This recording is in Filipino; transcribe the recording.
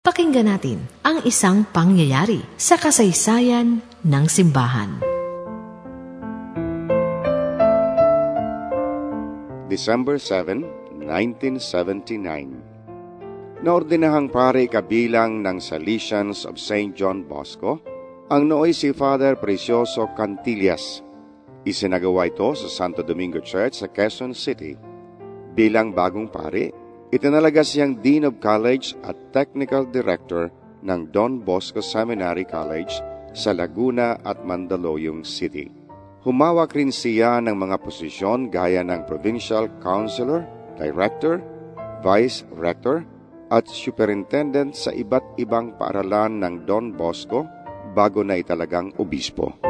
Pakinggan natin ang isang pangyayari sa kasaysayan ng simbahan. December 7, 1979 Naordinahang pare kabilang ng Salesians of St. John Bosco ang nooy si Father Precioso Cantillas. Isinagawa ito sa Santo Domingo Church sa Quezon City. Bilang bagong pare, Itinalaga siyang Dean of College at Technical Director ng Don Bosco Seminary College sa Laguna at Mandaluyong City. Humawak rin siya ng mga posisyon gaya ng Provincial Counselor, Director, Vice Rector, at Superintendent sa iba't ibang paaralan ng Don Bosco bago na italagang obispo.